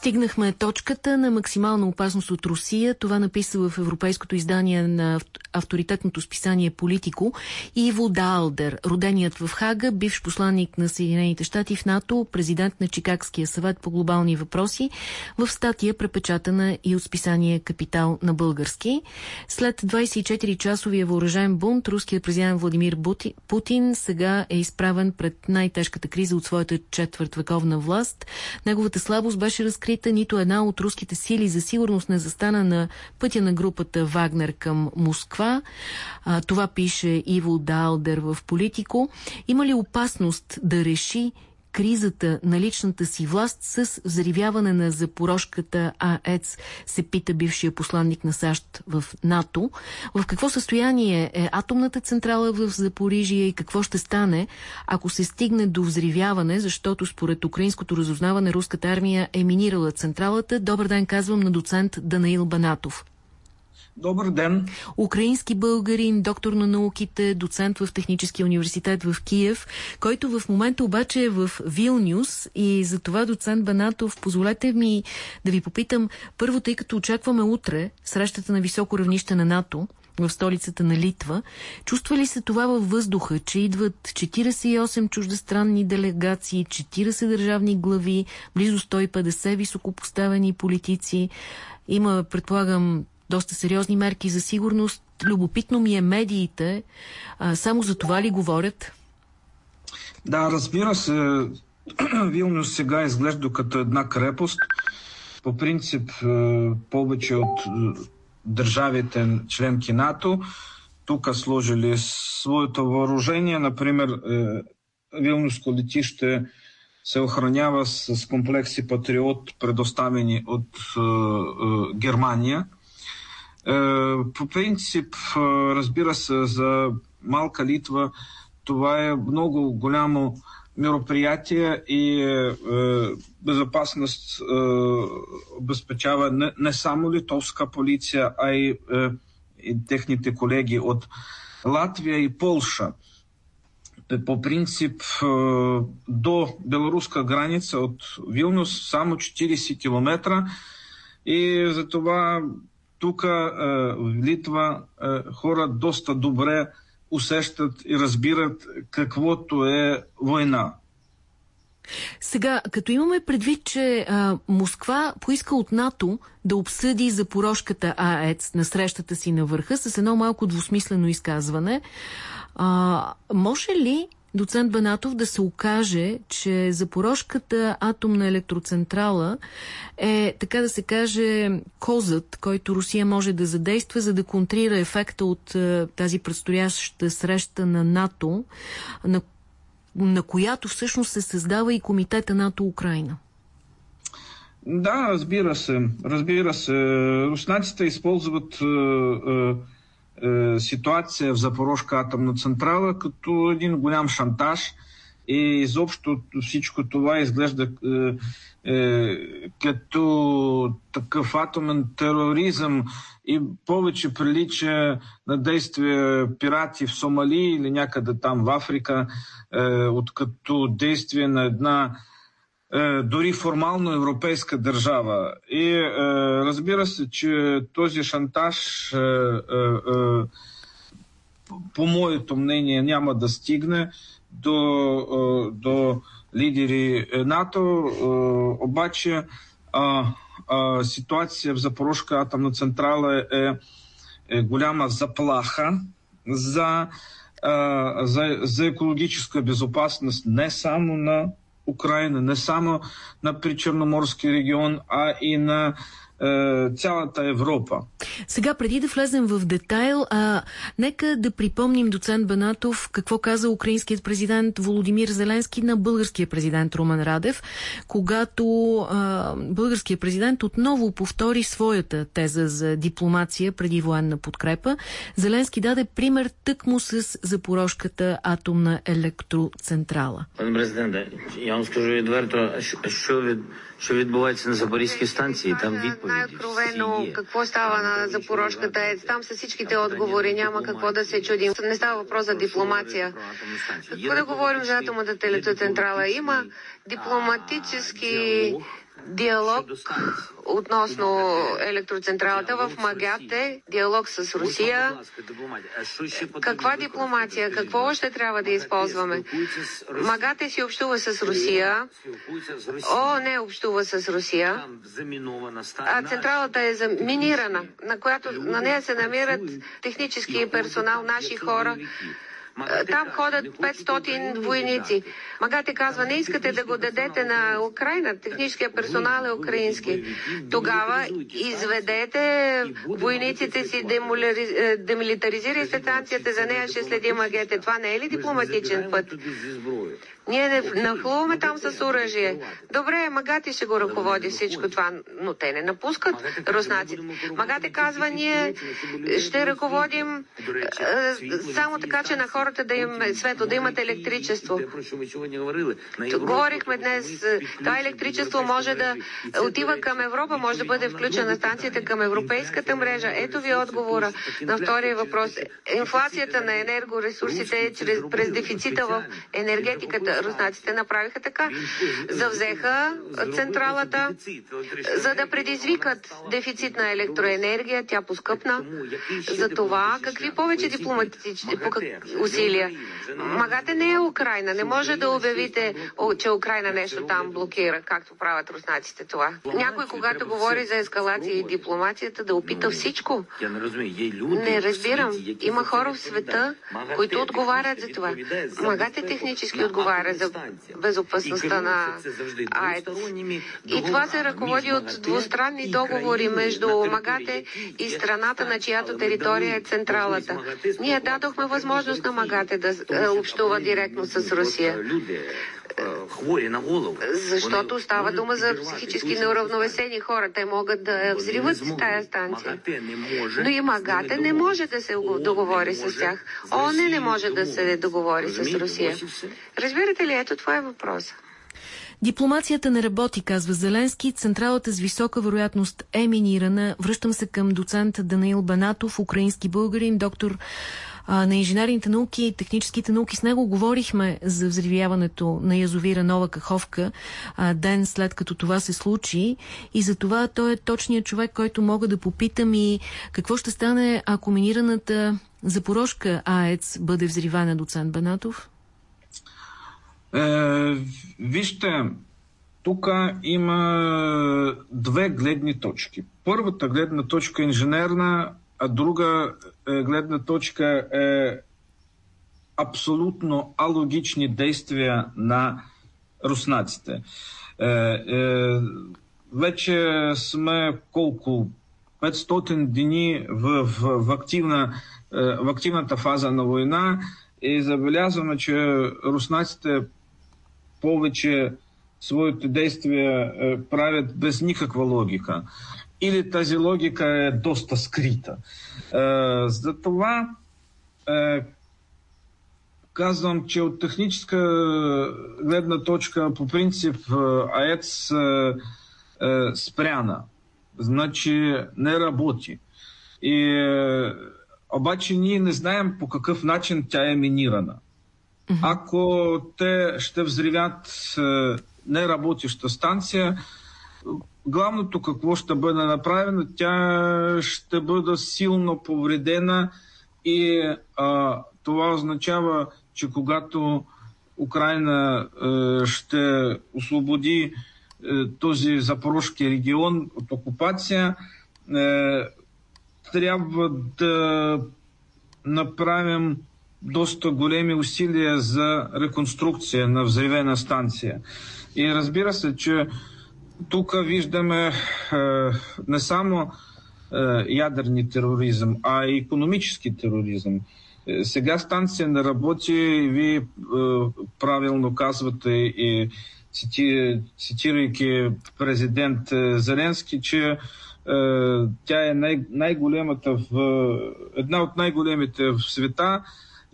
Стигнахме точката на максимална опасност от Русия. Това написа в европейското издание на авторитетното списание Политико Иво Даалдер, роденият в Хага, бивш посланник на Съединените щати в НАТО, президент на Чикагския съвет по глобални въпроси, в статия препечатана и от списание Капитал на български. След 24-часовия въоръжен бунт, руският президент Владимир Путин сега е изправен пред най-тежката криза от своята четвърт вековна власт. Неговата слабост беше разкрита, нито една от руските сили за сигурност не застана на пътя на групата Вагнер към Москва. А, това пише Иво Далдер в Политико. Има ли опасност да реши кризата на личната си власт с взривяване на запорожката АЕЦ, се пита бившия посланник на САЩ в НАТО. В какво състояние е атомната централа в Запорижие и какво ще стане, ако се стигне до взривяване, защото според украинското разузнаване руската армия е минирала централата. Добър ден, казвам на доцент Данаил Банатов. Добър ден! Украински българин, доктор на науките, доцент в Техническия университет в Киев, който в момента обаче е в Вилнюс и за това доцент Банатов, позволете ми да ви попитам, първо, тъй като очакваме утре срещата на високо равнище на НАТО, в столицата на Литва. Чувства ли се това във въздуха, че идват 48 чуждестранни делегации, 40 държавни глави, близо 150 високопоставени политици? Има, предполагам, доста сериозни мерки за сигурност. Любопитно ми е медиите. А, само за това ли говорят? Да, разбира се. Вилнюс сега изглежда като една крепост. По принцип, е, повече от е, държавите членки НАТО тук сложили своето въоръжение. Например, е, Вилнюско летище се охранява с комплекси Патриот, предоставени от Германия – по принцип, е, разбира се, за малка Литва това е много голямо мероприятие и е, безопасност обезпечава не, само литовска полиция, а и, техните колеги от Латвия и Полша. По принцип, до белоруска граница от Вилнюс само 40 км и за това тук в Литва хора доста добре усещат и разбират каквото е война. Сега, като имаме предвид, че а, Москва поиска от НАТО да обсъди запорожката АЕЦ на срещата си на върха с едно малко двусмислено изказване, а, може ли доцент Банатов да се окаже, че Запорожката атомна електроцентрала е, така да се каже, козът, който Русия може да задейства, за да контрира ефекта от е, тази предстояща среща на НАТО, на, на която всъщност се създава и комитета НАТО-Украина. Да, разбира се. Разбира се. Руснаците използват е, е, ситуация в Запорожка атомна централа като един голям шантаж. И изобщо всичко това изглежда е, е, като такъв атомен тероризъм и повече прилича на действия пирати в Сомали или някъде там в Африка, е, откато действие на една е, дори формално европейска държава. И е, разбира се, че този шантаж, е, по моето мнение, няма да стигне до, до лидери НАТО. Обаче ситуация в Запорожка атомна централа е, е голяма заплаха за, за, за екологическа безопасност не само на Украина, не само на Причорноморський регион, а и на цялата Европа. Сега, преди да влезем в детайл, а, нека да припомним доцент Банатов какво каза украинският президент Володимир Зеленски на българския президент Румен Радев, когато а, българският президент отново повтори своята теза за дипломация преди военна подкрепа. Зеленски даде пример тъкмо с запорожката атомна електроцентрала. Пане президенте, я вам скажу відверто, що від що відбувається на Запорізькій станції. Там відповіді най-откровено какво става на Запорожката ЕЦ. Там са всичките отговори. Няма какво да се чудим. Не става въпрос за дипломация. Какво да говорим за атомната електроцентрала? Има дипломатически Диалог относно електроцентралата в Магате, диалог с Русия. Каква дипломация? Какво още трябва да използваме? Магате си общува с Русия. О, не общува с Русия. А централата е заминирана, на която на нея се намират технически персонал, наши хора. Там ходят 500 войници. Магате казва, не искате да го дадете на Украина. Техническия персонал е украински. Тогава изведете войниците си, е, демилитаризирайте станцията, за нея ще следи Магете. Това не е ли дипломатичен път? Ние не нахлуваме там с оръжие. Добре, Магати ще го ръководи всичко това, но те не напускат руснаците. Магате казва, ние ще ръководим само така, че на хората да им светло, да имат електричество. Говорихме днес, това електричество може да отива към Европа, може да бъде включена станцията към европейската мрежа. Ето ви отговора на втория въпрос. Инфлацията на енергоресурсите е чрез, през дефицита в енергетиката руснаците направиха така. Завзеха централата, за да предизвикат дефицит на електроенергия, тя поскъпна. За това какви повече дипломатични усилия? Магате не е Украина. Не може да обявите, че Украина нещо там блокира, както правят руснаците това. Някой, когато говори за ескалация и дипломацията, да опита всичко. Не разбирам. Има хора в света, които отговарят за това. Магате технически отговаря отговаря за безопасността на АЕЦ. И това се ръководи от двустранни договори между Магате и страната, на чиято територия е централата. Ние дадохме възможност на Магате да е, общува директно с Русия хвори на голову. Защото става дума за психически неуравновесени хора. Те могат да взриват тая станция. Но и Магате не може да се договори с тях. ОНЕ не може да се договори с Русия. Разбирате ли, ето това е въпроса. Дипломацията не работи, казва Зеленски. Централата с висока вероятност е минирана. Връщам се към доцент Данаил Банатов, украински българин, доктор а, на инженерните науки и техническите науки. С него говорихме за взривяването на язовира Нова Каховка а, ден след като това се случи и за това той е точният човек, който мога да попитам и какво ще стане, ако минираната Запорожка АЕЦ бъде взривана, доцент Банатов? Е, вижте, тук има две гледни точки. Първата гледна точка е инженерна, а друга е, гледна точка е абсолютно алогични действия на руснаците. Е, е, вече сме колко 500 дни в, в, в, активна, е, в активната фаза на война и забелязваме, че руснаците повече своите действия е, правят без никаква логика или тази логика е доста скрита. Е, затова е, казвам, че от техническа гледна точка по принцип е, АЕЦ спряна. Значи не работи. И, обаче ние не знаем по какъв начин тя е минирана. Ако те ще взривят неработеща станция, главното какво ще бъде направено, тя ще бъде силно повредена и а, това означава, че когато Украина е, ще освободи е, този запорожки регион от окупация, е, трябва да направим доста големи усилия за реконструкция на взривена станция. И разбира се, че тук виждаме е, не само е, тероризъм, а и економически тероризъм. Е, сега станция не работи вие правилно казвате и цити, цитирайки президент е, Зеленски, че тя е най- най-големата в, една от най-големите в света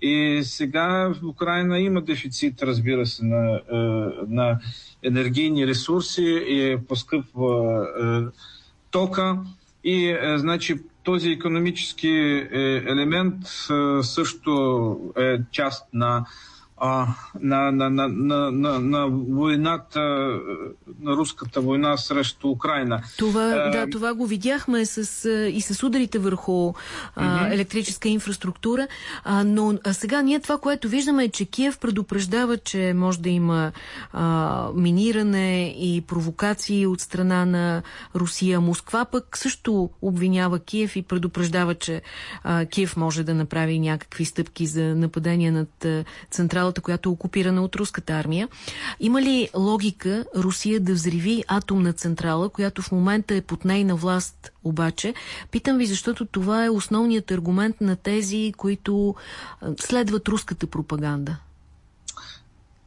и сега в Украина има дефицит, разбира се, на, е, на енергийни ресурси и поскъпва е, тока. И е, значи този економически елемент също е част на а, на, на, на, на, на, на войната, на руската война срещу Украина. Това, а, да, това го видяхме с, и с ударите върху а, електрическа инфраструктура, а, но а сега ние това, което виждаме е, че Киев предупреждава, че може да има а, миниране и провокации от страна на Русия. Москва пък също обвинява Киев и предупреждава, че а, Киев може да направи някакви стъпки за нападение над централната централата, която е окупирана от руската армия. Има ли логика Русия да взриви атомна централа, която в момента е под нейна власт обаче? Питам ви, защото това е основният аргумент на тези, които следват руската пропаганда.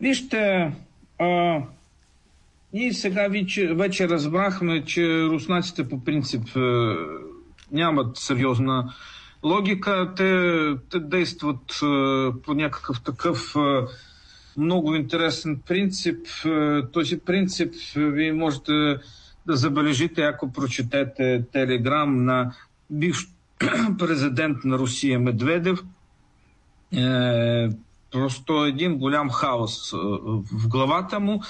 Вижте, а, ние сега вече, вече разбрахме, че руснаците по принцип нямат сериозна логика. Те, те действат по някакъв такъв много интересен принцип. Този принцип вие можете да забележите, ако прочетете телеграм на бивш президент на Русия Медведев. Е, просто един голям хаос в главата му.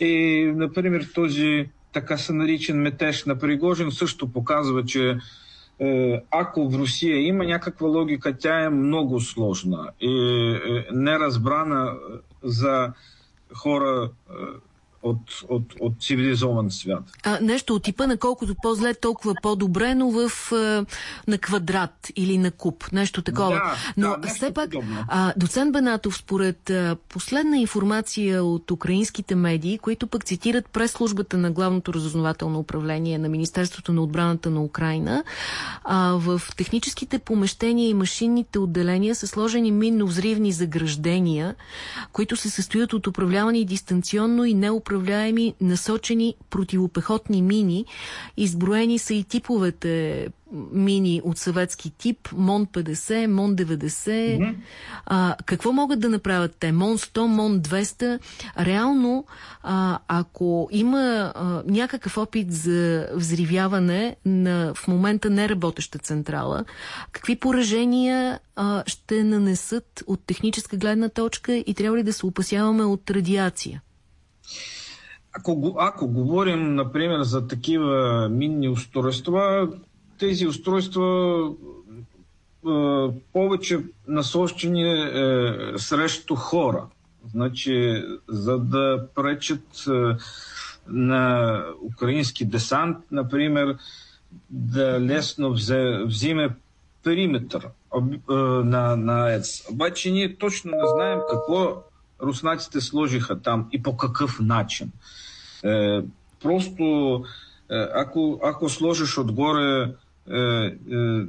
И, например, този така се наричан метеж на Пригожин също показва, че е, ако в Русия има някаква логика, тя е много сложна и е, неразбрана за хора е, от, от, от цивилизован свят. А, нещо от типа на колкото по-зле, толкова по-добре, но в, на квадрат или на куб. Нещо такова. Да, но да, все пак, а, доцент Бенатов, според а, последна информация от украинските медии, които пък цитират през службата на главното разузнавателно управление на Министерството на отбраната на Украина, а, в техническите помещения и машинните отделения са сложени минно-взривни заграждения, които се състоят от управлявани дистанционно и неуправлявани управляеми насочени противопехотни мини. Изброени са и типовете мини от съветски тип, МОН 50, МОН 90. Mm -hmm. а, какво могат да направят те? МОН 100, МОН 200. Реално, а, ако има а, някакъв опит за взривяване на в момента неработеща централа, какви поражения а, ще нанесат от техническа гледна точка и трябва ли да се опасяваме от радиация? Ако, ако говорим, например, за такива минни устройства, тези устройства е, повече насочени е, срещу хора. Значи, за да пречат е, на украински десант, например, да лесно взе, взиме периметър е, на, на ЕЦ. Обаче ние точно не знаем какво руснаците сложиха там и по какъв начин. Е, просто е, ако, ако сложиш отгоре е, е,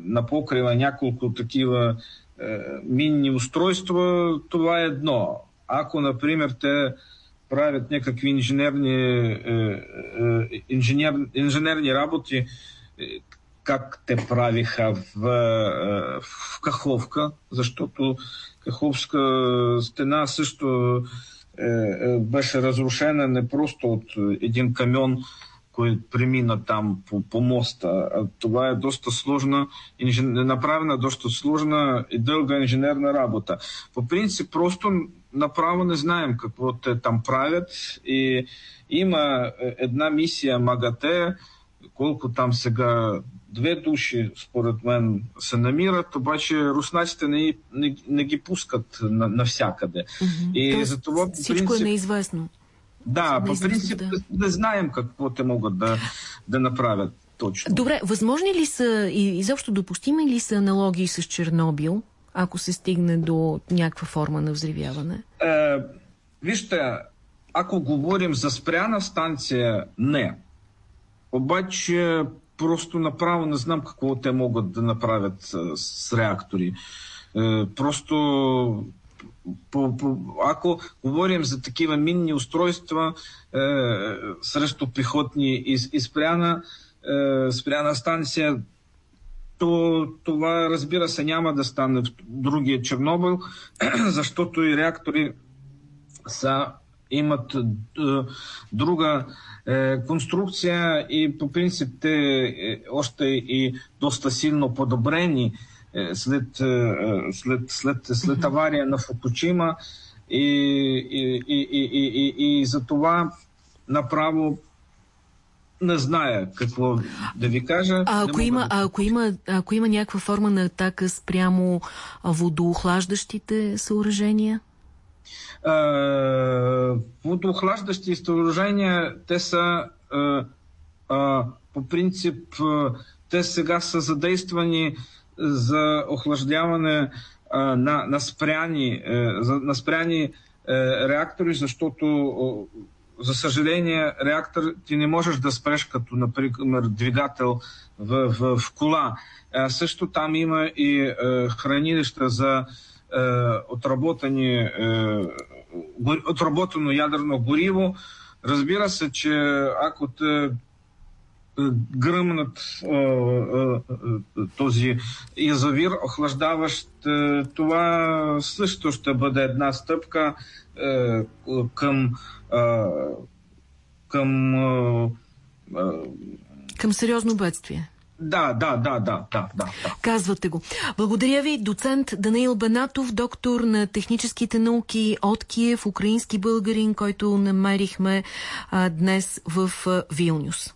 на покрива няколко такива е, минни устройства, това е едно. Ако, например, те правят някакви инженерни, е, е, инженер, инженерни работи, е, как те правиха в, е, в Каховка, защото Каховска стена също е, е, беше разрушена не просто от един камион, който премина там по, по моста. Това е доста сложна, направена доста сложна и дълга инженерна работа. По принцип, просто направо не знаем какво те там правят и има една мисия МАГАТЕ, колко там сега две души, според мен, се намират, обаче руснаците не, не, не ги пускат на, навсякъде. Mm-hmm. И Тоест, за това, по всичко е принцип, е неизвестно. Да, по принцип да. не знаем какво те могат да, да направят точно. Добре, възможни ли са и изобщо допустими ли са аналогии с Чернобил, ако се стигне до някаква форма на взривяване? Е, вижте, ако говорим за спряна станция, не. Обаче просто направо не знам какво те могат да направят с реактори. Е, просто по, по, ако говорим за такива минни устройства е, срещу пехотни из, изпряна, е, спряна станция, то това разбира се няма да стане в другия Чернобил, защото и реактори са, имат е, друга е, конструкция и по принцип те е, още и доста силно подобрени е, след, след, след, след авария на Фукучима И, и, и, и, и, и, и за това направо не зная какво да ви кажа. А ако, има, да... а ако, има, ако има някаква форма на атака спрямо водоохлаждащите съоръжения? Водоохлаждащи съоръжения, те са а, а, по принцип, те сега са задействани за охлаждаване а, на, на спряни, на спряни реактори, защото за съжаление, реактор ти не можеш да спреш като, например, двигател в, в, в кола. А, също там има и а, хранилища за а, отработани, а, отработено ядрено гориво. Разбира се, че ако те гръмнат а, а, този язовир, охлаждаващ, това също ще бъде една стъпка към към към сериозно бедствие. Да, да, да, да, да, да. Казвате го. Благодаря ви, доцент Данаил Банатов, доктор на техническите науки от Киев, украински българин, който намерихме а, днес в а, Вилнюс.